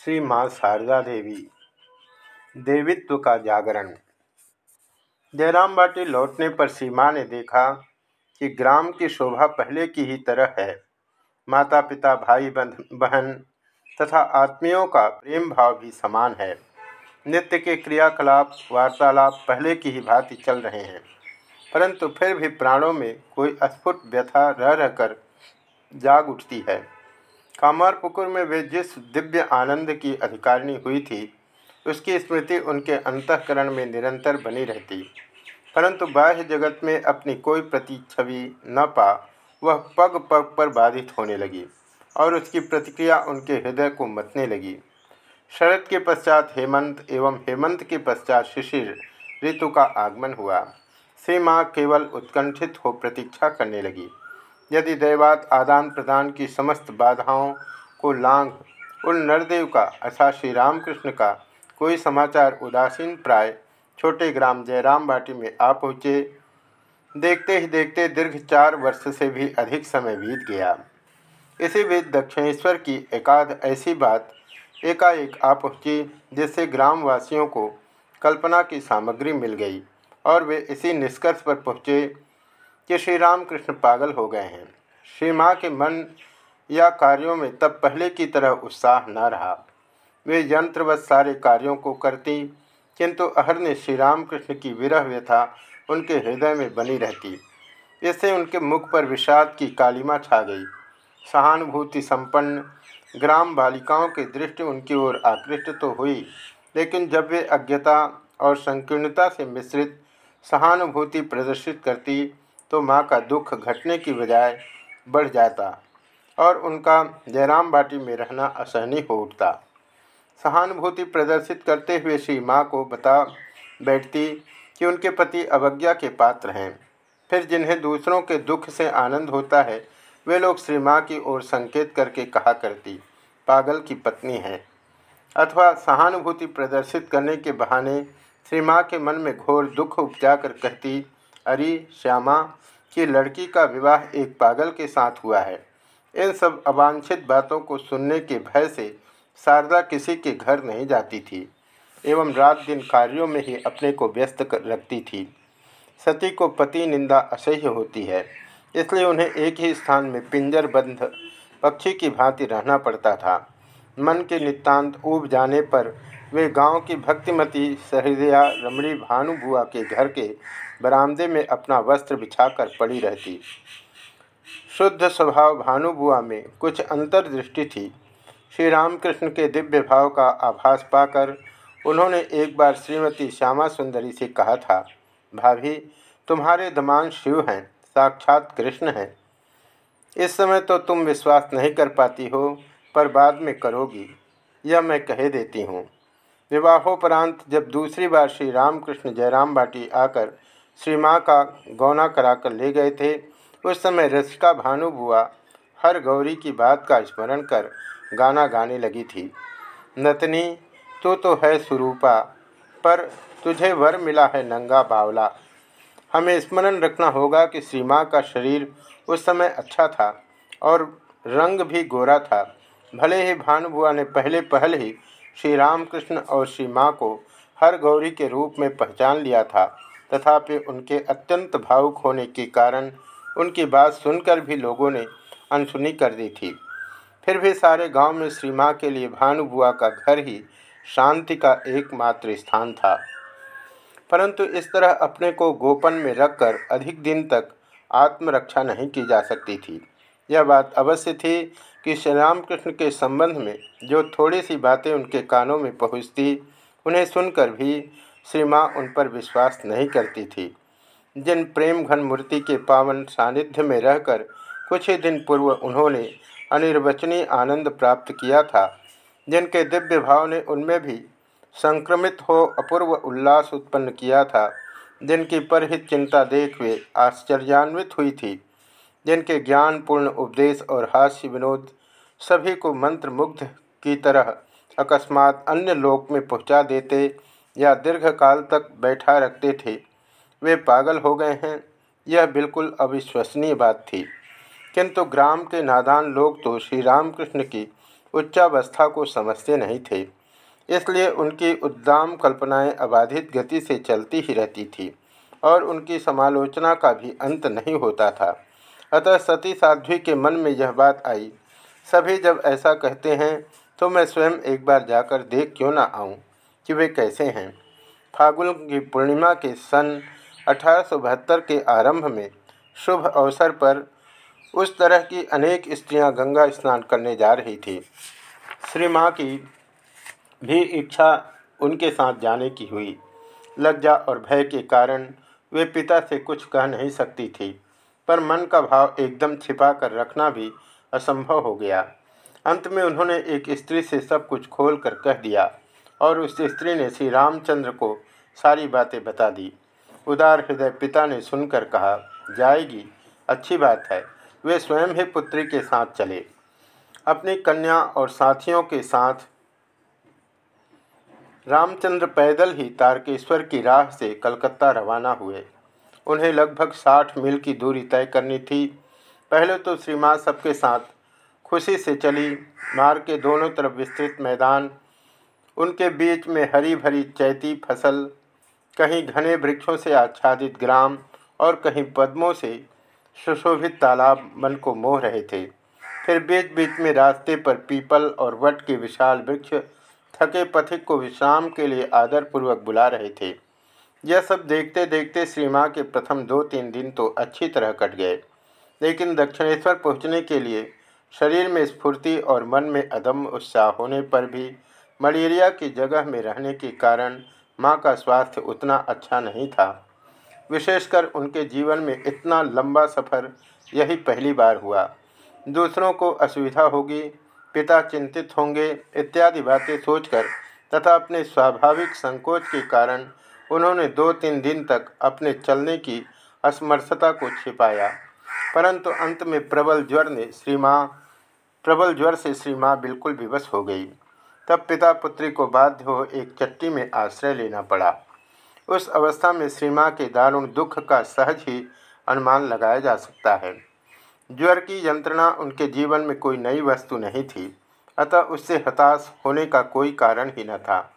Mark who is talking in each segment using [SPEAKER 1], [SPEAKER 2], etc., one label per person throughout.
[SPEAKER 1] श्री माँ शारदा देवी, देवित्व का जागरण। जयराम बाटी लौटने पर सीमा ने देखा कि ग्राम की शोभा पहले की ही तरह है। माता पिता भाई बहन तथा आत्मियों का प्रेम भाव भी समान है। नित्य के क्रियाकलाप, वार्तालाप पहले की ही भांति चल रहे हैं, परंतु फिर भी प्राणों में कोई अस्फुट व्यथा रह रहकर जाग उठती है। कामारपुकुर में वे जिस दिव्य आनंद की अधिकारिणी हुई थी, उसकी स्मृति उनके अंतकरण में निरंतर बनी रहती। परंतु बाह्य जगत में अपनी कोई प्रति छवि न पा, वह पग पग पर बाधित होने लगी और उसकी प्रतिक्रिया उनके हृदय को मतने लगी। शरद के पश्चात हेमंत एवं हेमंत के पश्चात शिशिर ऋतु का आगमन हुआ। श्री माँ केवल उत्कंठित हो प्रतीक्षा करने लगी। यदि दैवात आदान प्रदान की समस्त बाधाओं को लांग उन नरदेव का अर्थात श्री रामकृष्ण का कोई समाचार उदासीन प्राय छोटे ग्राम जयराम बाटी में आ पहुँचे। देखते ही देखते दीर्घ चार वर्ष से भी अधिक समय बीत गया। इसी बीच दक्षिणेश्वर की एकाध ऐसी बात एकाएक आ पहुँची जिससे ग्रामवासियों को कल्पना की सामग्री मिल गई और वे इसी निष्कर्ष पर पहुँचे कि श्री रामकृष्ण पागल हो गए हैं। श्री माँ के मन या कार्यों में तब पहले की तरह उत्साह न रहा। वे यंत्रवत सारे कार्यों को करती, किंतु अहर श्री रामकृष्ण की विरह व्यथा उनके हृदय में बनी रहती। इससे उनके मुख पर विषाद की कालिमा छा गई। सहानुभूति संपन्न ग्राम बालिकाओं की दृष्टि उनकी ओर आकृष्ट तो हुई, लेकिन जब वे अज्ञता और संकीर्णता से मिश्रित, सहानुभूति प्रदर्शित करती तो माँ का दुख घटने की बजाय बढ़ जाता और उनका जयराम बाटी में रहना असहनीय हो उठता। सहानुभूति प्रदर्शित करते हुए श्री माँ को बता बैठती कि उनके पति अवज्ञा के पात्र हैं। फिर जिन्हें दूसरों के दुख से आनंद होता है, वे लोग श्री माँ की ओर संकेत करके कहा करती, पागल की पत्नी है। अथवा सहानुभूति प्रदर्शित करने के बहाने श्री माँ के मन में घोर दुख उपजा कर कहती अरे श्यामा, की लड़की का विवाह एक पागल के साथ हुआ है। इन सब अवांछित बातों को सुनने के भय से शारदा किसी के घर नहीं जाती थी, एवं रात दिन कार्यों में ही अपने को व्यस्त कर रखती थी। सती को पति निंदा असह्य होती है, इसलिए उन्हें एक ही स्थान में पिंजर बंध पक्षी की भांति रहना पड़ता था। मन के नितांत ऊब जाने पर वे गाँव की भक्तिमती सहृदया रमणी भानुबुआ के घर के बरामदे में अपना वस्त्र बिछाकर पड़ी रहती। शुद्ध स्वभाव भानुबुआ में कुछ अंतर्दृष्टि थी। श्री रामकृष्ण के दिव्य भाव का आभास पाकर उन्होंने एक बार श्रीमती श्यामा सुंदरी से कहा था, भाभी, तुम्हारे दमान शिव हैं, साक्षात कृष्ण हैं। इस समय तो तुम विश्वास नहीं कर पाती हो, पर बाद में करोगी। यह मैं कह देती हूँ। विवाहोपरांत जब दूसरी बार श्री रामकृष्ण जयराम बाटी आकर श्री माँ का गौना कराकर ले गए थे। उस समय रसिका भानु बुआ हर गौरी की बात का स्मरण कर गाना गाने लगी थी। नतनी, तू तो है सुरूपा, पर तुझे वर मिला है नंगा बावला। हमें स्मरण रखना होगा कि श्री माँ का शरीर उस समय अच्छा था और रंग भी गोरा था। भले ही भानुबुआ ने पहले पहल ही श्री रामकृष्ण और श्री माँ को हर गौरी के रूप में पहचान लिया था तथापि उनके अत्यंत भावुक होने के कारण उनकी बात सुनकर भी लोगों ने अनसुनी कर दी थी। फिर भी सारे गाँव में श्री माँ के लिए भानुबुआ का घर ही शांति का एकमात्र स्थान था। परंतु इस तरह अपने को गोपन में रखकर अधिक दिन तक आत्मरक्षा नहीं की जा सकती थी। यह बात अवश्य थी कि श्री रामकृष्ण के संबंध में जो थोड़ी सी बातें उनके कानों में पहुँचती, उन्हें सुनकर भी श्री माँ उन पर विश्वास नहीं करती थी। जिन प्रेम घन मूर्ति के पावन सानिध्य में रहकर कुछ ही दिन पूर्व उन्होंने अनिर्वचनीय आनंद प्राप्त किया था, जिनके दिव्य भाव ने उनमें भी संक्रमित हो अपूर्व उल्लास उत्पन्न किया था, जिनकी परहित चिंता देख वे आश्चर्यान्वित हुई थी, जिनके ज्ञानपूर्ण उपदेश और हास्य विनोद सभी को मंत्र मुग्ध की तरह अकस्मात अन्य लोक में पहुँचा देते या दीर्घकाल तक बैठा रखते थे। वे पागल हो गए हैं, यह बिल्कुल अविश्वसनीय बात थी। किंतु ग्राम के नादान लोग तो श्री रामकृष्ण की उच्चावस्था को समझते नहीं थे, इसलिए उनकी उद्दाम कल्पनाएँ अबाधित गति से चलती ही रहती थी और उनकी समालोचना का भी अंत नहीं होता था। अतः सती साध्वी के मन में यह बात आई, सभी जब ऐसा कहते हैं तो मैं स्वयं एक बार जाकर देख क्यों ना आऊँ? कि वे कैसे हैं। फागुन की पूर्णिमा के सन अठारह सौ बहत्तर के आरंभ में शुभ अवसर पर उस तरह की अनेक स्त्रियाँ गंगा स्नान करने जा रही थी। श्री माँ की भी इच्छा उनके साथ जाने की हुई। लज्जा और भय के कारण वे पिता से कुछ कह नहीं सकती थी, पर मन का भाव एकदम छिपा कर रखना भी असंभव हो गया। अंत में उन्होंने एक स्त्री से सब कुछ खोल कर कह दिया और उस स्त्री ने श्री रामचंद्र को सारी बातें बता दी। उदार हृदय पिता ने सुनकर कहा, जाएगी, अच्छी बात है, वे स्वयं ही पुत्री के साथ चले। अपनी कन्या और साथियों के साथ रामचंद्र पैदल ही तारकेश्वर की राह से कलकत्ता रवाना हुए। उन्हें लगभग साठ मील की दूरी तय करनी थी। पहले तो श्री सबके साथ खुशी से चली मार्ग के दोनों तरफ़ विस्तृत मैदान उनके बीच में हरी भरी चैती फ़सल, कहीं घने वृक्षों से आच्छादित ग्राम और कहीं पद्मों से सुशोभित तालाब मन को मोह रहे थे। फिर बीच बीच में रास्ते पर पीपल और वट के विशाल वृक्ष थके पथिक को विश्राम के लिए आदरपूर्वक बुला रहे थे। यह सब देखते देखते श्री माँ के प्रथम दो तीन दिन तो अच्छी तरह कट गए। लेकिन दक्षिणेश्वर पहुँचने के लिए शरीर में स्फूर्ति और मन में अदम्य उत्साह होने पर भी मलेरिया की जगह में रहने के कारण माँ का स्वास्थ्य उतना अच्छा नहीं था। विशेषकर उनके जीवन में इतना लंबा सफ़र यही पहली बार हुआ। दूसरों को असुविधा होगी, पिता चिंतित होंगे, इत्यादि बातें सोचकर तथा अपने स्वाभाविक संकोच के कारण उन्होंने दो तीन दिन तक अपने चलने की असमर्थता को छिपाया। परंतु अंत में प्रबल ज्वर ने श्री माँ, प्रबल ज्वर से श्री माँ बिल्कुल विवश हो गई। तब पिता पुत्री को बाध्य हो एक चट्टी में आश्रय लेना पड़ा। उस अवस्था में श्री के दारुण दुख का सहज ही अनुमान लगाया जा सकता है। ज्वर की यंत्रणा उनके जीवन में कोई नई वस्तु नहीं थी, अतः उससे हताश होने का कोई कारण ही न था।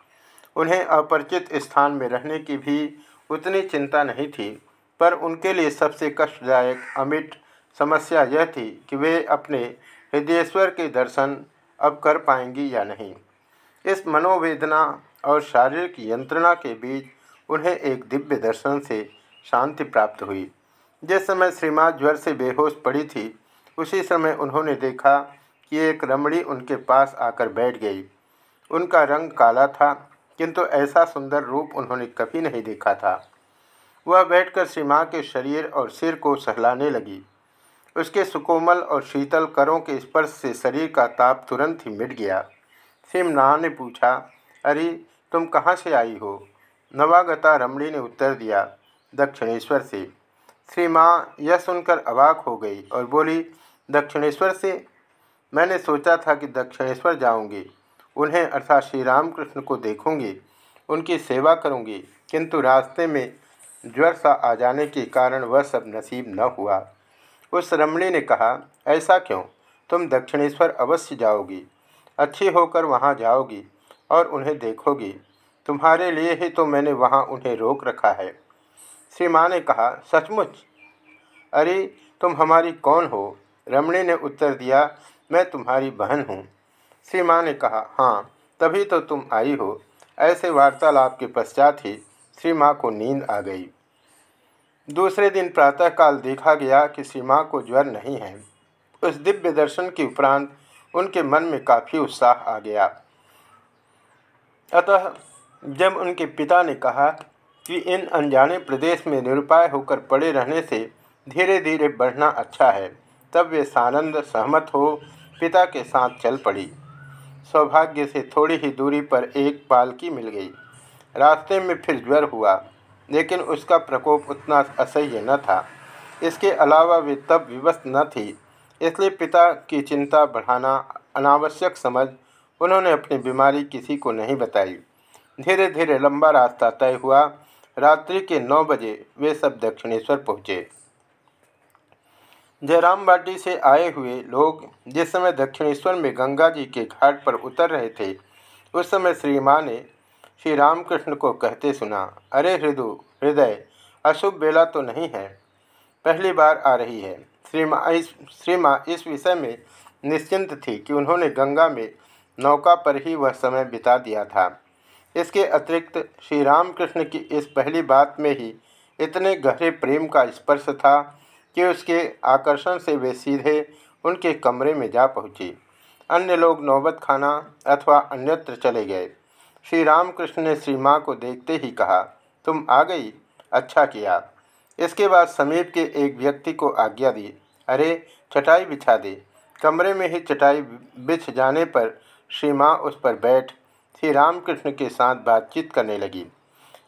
[SPEAKER 1] उन्हें अपरिचित स्थान में रहने की भी उतनी चिंता नहीं थी, पर उनके लिए सबसे कष्टदायक अमिट समस्या यह थी कि वे अपने हृदयेश्वर के दर्शन अब कर पाएँगी या नहीं। इस मनोवेदना और शारीरिक यंत्रणा के बीच उन्हें एक दिव्य दर्शन से शांति प्राप्त हुई। जिस समय श्रीमा ज्वर से बेहोश पड़ी थी, उसी समय उन्होंने देखा कि एक रमणी उनके पास आकर बैठ गई। उनका रंग काला था, किंतु ऐसा सुंदर रूप उन्होंने कभी नहीं देखा था। वह बैठकर श्री माँ के शरीर और सिर को सहलाने लगी। उसके सुकोमल और शीतल करों के स्पर्श से शरीर का ताप तुरंत ही मिट गया। सिमना ने पूछा, अरे, तुम कहाँ से आई हो? नवागता रमणी ने उत्तर दिया, दक्षिणेश्वर से। श्री माँ यह सुनकर अवाक हो गई और बोली, दक्षिणेश्वर से? मैंने सोचा था कि दक्षिणेश्वर जाऊँगी। उन्हें अर्थात श्री रामकृष्ण को देखूँगी, उनकी सेवा करूँगी, किंतु रास्ते में ज्वर सा आ जाने के कारण वह सब नसीब न हुआ। उस रमणी ने कहा, ऐसा क्यों? तुम दक्षिणेश्वर अवश्य जाओगी। अच्छी होकर वहाँ जाओगी और उन्हें देखोगी। तुम्हारे लिए ही तो मैंने वहाँ उन्हें रोक रखा है। श्री माँ ने कहा, सचमुच? अरे, तुम हमारी कौन हो? रमणी ने उत्तर दिया, मैं तुम्हारी बहन हूँ। श्री माँ ने कहा हाँ तभी तो तुम आई हो। ऐसे वार्तालाप के पश्चात ही श्री माँ को नींद आ गई। दूसरे दिन प्रातःकाल देखा गया कि श्री माँ को ज्वर नहीं है। उस दिव्य दर्शन के उपरांत उनके मन में काफ़ी उत्साह आ गया। अतः जब उनके पिता ने कहा कि इन अनजाने प्रदेश में निरुपाय होकर पड़े रहने से धीरे धीरे बढ़ना अच्छा है, तब वे सानंद सहमत हो पिता के साथ चल पड़ी। सौभाग्य से थोड़ी ही दूरी पर एक पालकी मिल गई। रास्ते में फिर ज्वर हुआ, लेकिन उसका प्रकोप उतना असह्य न था। इसके अलावा वे तब विवश न थी इसलिए पिता की चिंता बढ़ाना अनावश्यक समझ, उन्होंने अपनी बीमारी किसी को नहीं बताई। धीरे धीरे लंबा रास्ता तय हुआ। रात्रि के नौ बजे वे सब दक्षिणेश्वर पहुँचे। जयराम बाटी से आए हुए लोग जिस समय दक्षिणेश्वर में गंगा जी के घाट पर उतर रहे थे, उस समय श्री माँ ने श्री रामकृष्ण को कहते सुना, अरे हृदय हृदय, अशुभ बेला तो नहीं है। पहली बार आ रही है। श्री माँ इस श्री माँ इस विषय में निश्चिंत थी कि उन्होंने गंगा में नौका पर ही वह समय बिता दिया था। इसके अतिरिक्त श्री रामकृष्ण की इस पहली बात में ही इतने गहरे प्रेम का स्पर्श था कि उसके आकर्षण से वे सीधे उनके कमरे में जा पहुँची। अन्य लोग नौबत खाना अथवा अन्यत्र चले गए। श्री रामकृष्ण ने श्री माँ को देखते ही कहा, तुम आ गई? अच्छा किया। इसके बाद समीप के एक व्यक्ति को आज्ञा दी। अरे, चटाई बिछा दे। कमरे में ही चटाई बिछ जाने पर श्री माँ उस पर बैठ श्री रामकृष्ण के साथ बातचीत करने लगी।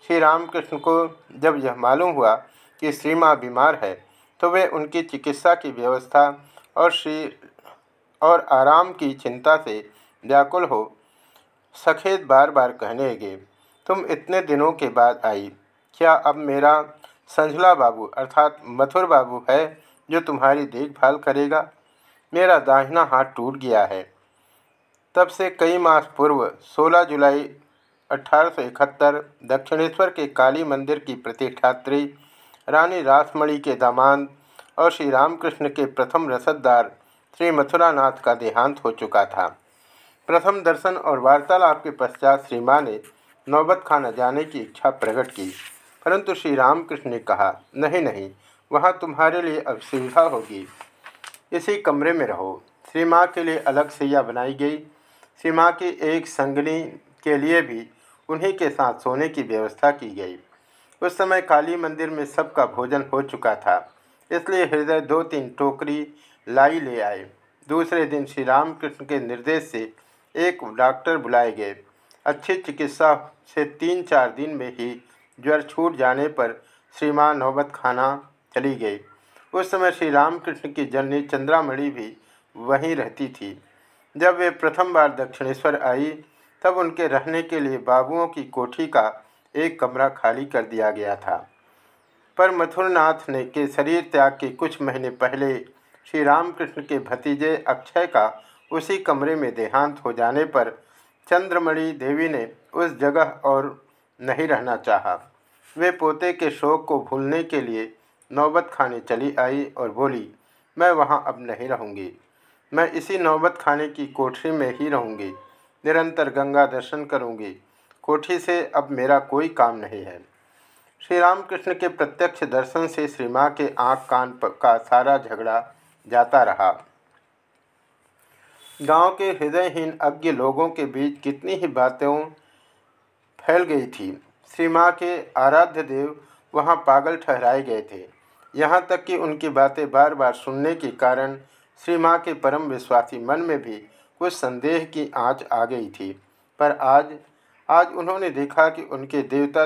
[SPEAKER 1] श्री रामकृष्ण को जब यह मालूम हुआ कि श्री माँ बीमार है तो वे उनकी चिकित्सा की व्यवस्था और श्री और आराम की चिंता से व्याकुल हो सखेत बार बार कहने लगे, तुम इतने दिनों के बाद आई। क्या अब मेरा संझला बाबू अर्थात मथुर बाबू है? जो तुम्हारी देखभाल करेगा। मेरा दाहिना हाथ टूट गया है। तब से कई मास पूर्व 16 जुलाई अठारह सौ इकहत्तर, दक्षिणेश्वर के काली मंदिर की प्रतिष्ठात्री रानी रासमणि के दामाद और श्री रामकृष्ण के प्रथम रसददार श्री मथुरानाथ का देहांत हो चुका था। प्रथम दर्शन और वार्तालाप के पश्चात श्री माँ ने नौबत खाना जाने की इच्छा प्रकट की। परंतु श्री रामकृष्ण ने कहा, नहीं नहीं वहाँ तुम्हारे लिए असुविधा होगी। इसी कमरे में रहो। श्री माँ के लिए अलग सैया बनाई गई। सीमा की एक संगनी के लिए भी उन्हीं के साथ सोने की व्यवस्था की गई। उस समय काली मंदिर में सबका भोजन हो चुका था। इसलिए हृदय दो तीन टोकरी लाई ले आए। दूसरे दिन श्री रामकृष्ण के निर्देश से एक डॉक्टर बुलाए गए। अच्छी चिकित्सा से तीन चार दिन में ही ज्वर छूट जाने पर श्री माँ नौबत खाना चली गई। उस समय श्री रामकृष्ण की जननी चंद्रामणि भी वहीं रहती थी। जब वे प्रथम बार दक्षिणेश्वर आई, तब उनके रहने के लिए बाबुओं की कोठी का एक कमरा खाली कर दिया गया था। पर मथुरनाथ ने के शरीर त्याग के कुछ महीने पहले श्री रामकृष्ण के भतीजे अक्षय का उसी कमरे में देहांत हो जाने पर चंद्रमणि देवी ने उस जगह और नहीं रहना चाहा। वे पोते के शोक को भूलने के लिए नौबत खाने चली आई और बोली, मैं वहाँ अब नहीं रहूँगी। मैं इसी नौबत खाने की कोठरी में ही रहूँगी। निरंतर गंगा दर्शन करूँगी। कोठी से अब मेरा कोई काम नहीं है। श्री रामकृष्ण के प्रत्यक्ष दर्शन से श्री माँ के आँख कान का सारा झगड़ा जाता रहा। गाँव के हृदयहीन अज्ञ लोगों के बीच कितनी ही बातें फैल गई थी। श्री माँ के आराध्य देव वहाँ पागल ठहराए गए थे। यहाँ तक कि उनकी बातें बार बार सुनने के कारण श्री माँ के परम विश्वासी मन में भी कुछ संदेह की आँच आ गई थी। पर आज आज उन्होंने देखा कि उनके देवता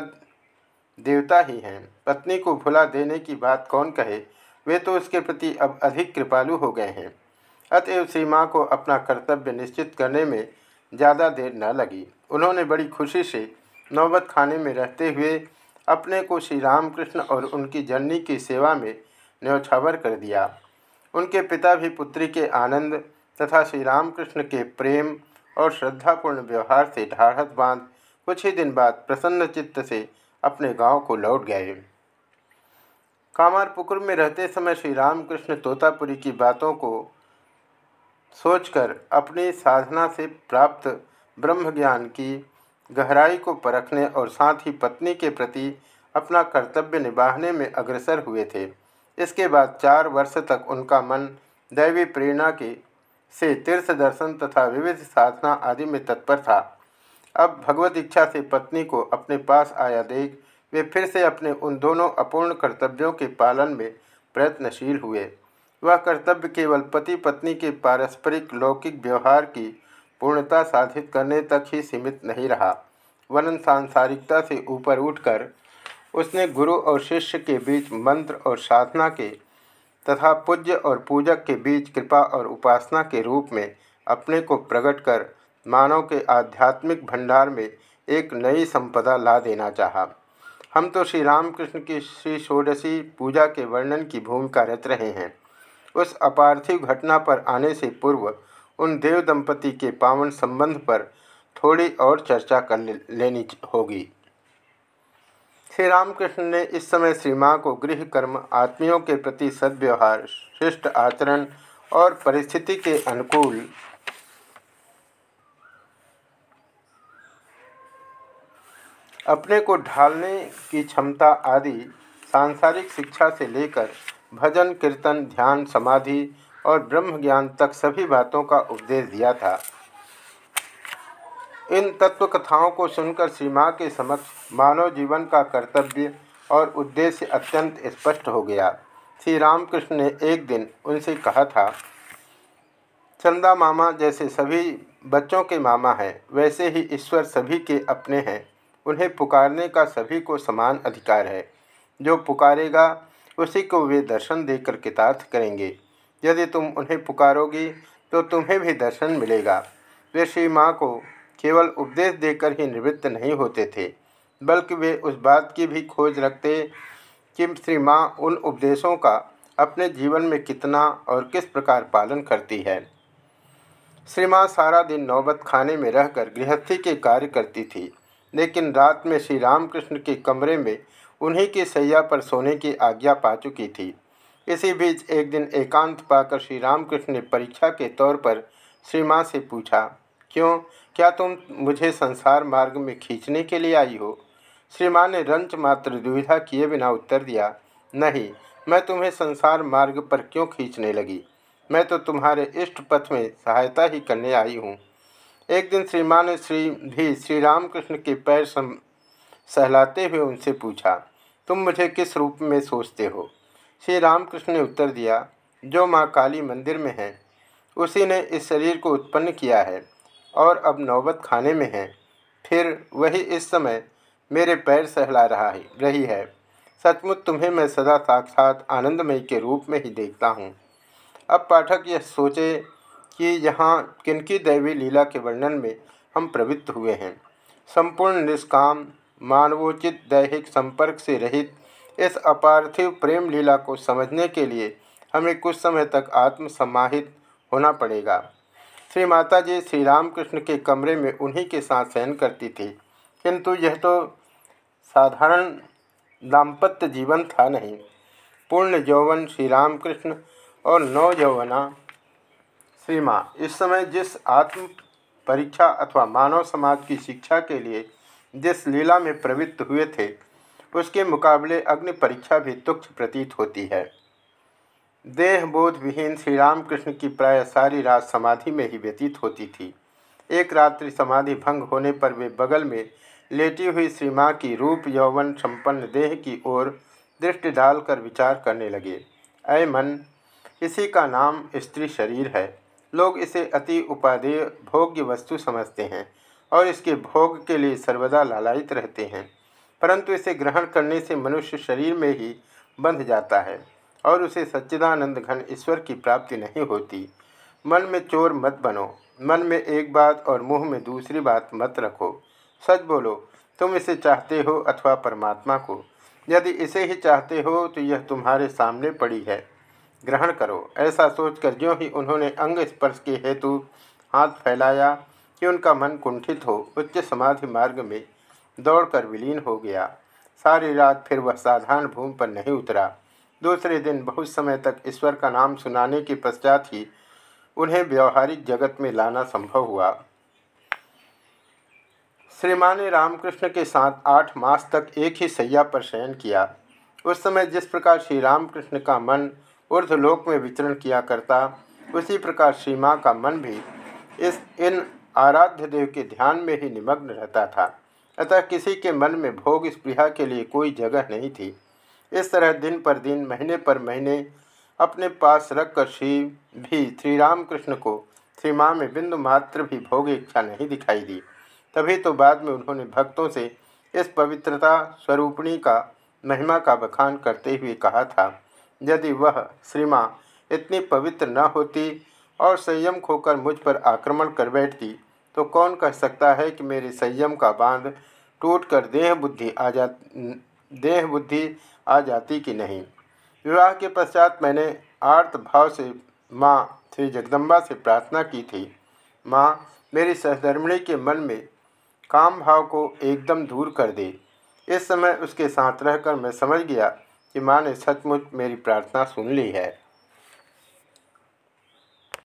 [SPEAKER 1] देवता ही हैं। पत्नी को भुला देने की बात कौन कहे? वे तो उसके प्रति अब अधिक कृपालु हो गए हैं। अतएव श्री माँ को अपना कर्तव्य निश्चित करने में ज़्यादा देर न लगी। उन्होंने बड़ी खुशी से नौबत खाने में रहते हुए अपने को श्री रामकृष्ण और उनकी जननी की सेवा में न्यौछावर कर दिया। उनके पिता भी पुत्री के आनंद तथा श्री रामकृष्ण के प्रेम और श्रद्धापूर्ण व्यवहार से ढाढ़त बाँध कुछ ही दिन बाद प्रसन्न चित्त से अपने गाँव को लौट गए। कामारपुकुर में रहते समय श्री रामकृष्ण तोतापुरी की बातों को सोचकर अपनी साधना से प्राप्त ब्रह्म ज्ञान की गहराई को परखने और साथ ही पत्नी के प्रति अपना कर्तव्य निभाने में अग्रसर हुए थे। इसके बाद चार वर्ष तक उनका मन दैवी प्रेरणा के से तीर्थ दर्शन तथा विविध साधना आदि में तत्पर था। अब भगवत इच्छा से पत्नी को अपने पास आया देख वे फिर से अपने उन दोनों अपूर्ण कर्तव्यों के पालन में प्रयत्नशील हुए। वह कर्तव्य केवल पति पत्नी के पारस्परिक लौकिक व्यवहार की पूर्णता साधित करने तक ही सीमित नहीं रहा वरन सांसारिकता से ऊपर उठकर उसने गुरु और शिष्य के बीच मंत्र और साधना के तथा पूज्य और पूजक के बीच कृपा और उपासना के रूप में अपने को प्रकट कर मानव के आध्यात्मिक भंडार में एक नई संपदा ला देना चाहा। हम तो श्री रामकृष्ण की श्री षोडशी पूजा के वर्णन की भूमिका रच रहे हैं उस अपार्थिव घटना पर आने से पूर्व उन देव दंपति के पावन संबंध पर थोड़ी और चर्चा कर लेनी होगी। श्री रामकृष्ण ने इस समय श्री माँ को गृह कर्म आत्मियों के प्रति सद्व्यवहार, शिष्ट आचरण और परिस्थिति के अनुकूल अपने को ढालने की क्षमता आदि सांसारिक शिक्षा से लेकर भजन, कीर्तन, ध्यान, समाधि और ब्रह्म ज्ञान तक सभी बातों का उपदेश दिया था। इन तत्व कथाओं को सुनकर श्री माँ के समक्ष मानव जीवन का कर्तव्य और उद्देश्य अत्यंत स्पष्ट हो गया। श्री रामकृष्ण ने एक दिन उनसे कहा था, चंदा मामा जैसे सभी बच्चों के मामा हैं, वैसे ही ईश्वर सभी के अपने हैं। उन्हें पुकारने का सभी को समान अधिकार है। जो पुकारेगा, उसी को वे दर्शन देकर कृतार्थ करेंगे। यदि तुम उन्हें पुकारोगी तो तुम्हें भी दर्शन मिलेगा। वे श्री माँ को केवल उपदेश देकर ही निवृत्त नहीं होते थे, बल्कि वे उस बात की भी खोज रखते कि श्री माँ उन उपदेशों का अपने जीवन में कितना और किस प्रकार पालन करती है। श्री माँ सारा दिन नौबत खाने में रहकर गृहस्थी के कार्य करती थी, लेकिन रात में श्री रामकृष्ण के कमरे में उन्हीं की सैया पर सोने की आज्ञा पा चुकी थी। इसी बीच एक दिन एकांत पाकर श्री रामकृष्ण ने परीक्षा के तौर पर श्री माँ से पूछा, क्यों? क्या तुम मुझे संसार मार्ग में खींचने के लिए आई हो? श्री माँ ने रंच मात्र दुविधा किए बिना उत्तर दिया, नहीं, मैं तुम्हें संसार मार्ग पर क्यों खींचने लगी? मैं तो तुम्हारे इष्ट पथ में सहायता ही करने आई हूँ। एक दिन श्री माँ ने श्री, भी श्री रामकृष्ण के पैर सम, सहलाते हुए उनसे पूछा, तुम मुझे किस रूप में सोचते हो? श्री रामकृष्ण ने उत्तर दिया, जो माँ काली मंदिर में है, उसी ने इस शरीर को उत्पन्न किया है और अब नौबत खाने में है। फिर वही इस समय मेरे पैर सहला रहा है, रही है। सचमुच तुम्हें मैं सदा साक्षात आनंदमय के रूप में ही देखता हूँ अब पाठक यह सोचे कि यहाँ किनकी दैवी लीला के वर्णन में हम प्रवृत्त हुए हैं। संपूर्ण निष्काम, मानवोचित, दैहिक संपर्क से रहित इस अपार्थिव प्रेम लीला को समझने के लिए हमें कुछ समय तक आत्मसमाहित होना पड़ेगा। श्री माता जी श्री रामकृष्ण के कमरे में उन्हीं के साथ सहन करती थी। किंतु यह तो साधारण दाम्पत्य जीवन था नहीं। पूर्ण यौवन श्री रामकृष्ण और नव यौवना श्री माँ। इस समय जिस आत्म परीक्षा अथवा मानव समाज की शिक्षा के लिए जिस लीला में प्रवृत्त हुए थे उसके मुकाबले अग्नि परीक्षा भी तुक्ष प्रतीत होती है। देह बोध विहीन श्री रामकृष्ण की प्राय सारी रात समाधि में ही व्यतीत होती थी। एक रात्रि समाधि भंग होने पर वे बगल में लेटी हुई श्री माँ की रूप यौवन संपन्न देह की ओर दृष्टि डालकर विचार करने लगे। अय मन, इसी का नाम स्त्री शरीर है। लोग इसे अति उपादेय भोग्य वस्तु समझते हैं और इसके भोग के लिए सर्वदा लालायित रहते हैं। परंतु इसे ग्रहण करने से मनुष्य शरीर में ही बंध जाता है और उसे सच्चिदानंद घन ईश्वर की प्राप्ति नहीं होती। मन में चोर मत बनो, मन में एक बात और मुँह में दूसरी बात मत रखो। सच बोलो, तुम इसे चाहते हो अथवा परमात्मा को? यदि इसे ही चाहते हो तो यह तुम्हारे सामने पड़ी है। ग्रहण करो, ऐसा सोचकर ज्यों ही उन्होंने अंग स्पर्श के हेतु हाथ फैलाया कि उनका मन कुंठित हो, उच्च समाधि मार्ग में दौड़कर विलीन हो गया। सारी रात फिर वह साधारण भूमि पर नहीं उतरा। दूसरे दिन बहुत समय तक ईश्वर का नाम सुनाने के पश्चात ही उन्हें व्यवहारिक जगत में लाना संभव हुआ। श्रीमान ने रामकृष्ण के साथ आठ मास तक एक ही सैया पर शयन किया। उस समय जिस प्रकार श्री रामकृष्ण का मन ऊर्धलोक में विचरण किया करता, उसी प्रकार श्री का मन भी इस इन आराध्य देव के ध्यान में ही निमग्न रहता था। अतः किसी के मन में भोग स्पृहा के लिए कोई जगह नहीं थी। इस तरह दिन पर दिन, महीने पर महीने अपने पास रखकर श्री, भी श्री रामकृष्ण को श्री माँ में बिंदु मात्र भी भोग इच्छा नहीं दिखाई दी। तभी तो बाद में उन्होंने भक्तों से इस पवित्रता स्वरूपणी का, महिमा का बखान करते हुए कहा था, यदि वह श्रीमा इतनी पवित्र न होती और संयम खोकर मुझ पर आक्रमण कर बैठती तो कौन कह सकता है कि मेरे संयम का बाँध टूटकर देह बुद्धि आ जा, देह बुद्धि आ जाती कि नहीं? विवाह के पश्चात मैंने आर्त भाव से माँ श्री जगदम्बा से प्रार्थना की थी। माँ, मेरी सहधर्मिणी के मन में काम भाव को एकदम दूर कर दे। इस समय उसके साथ रहकर मैं समझ गया कि माँ ने सचमुच मेरी प्रार्थना सुन ली है।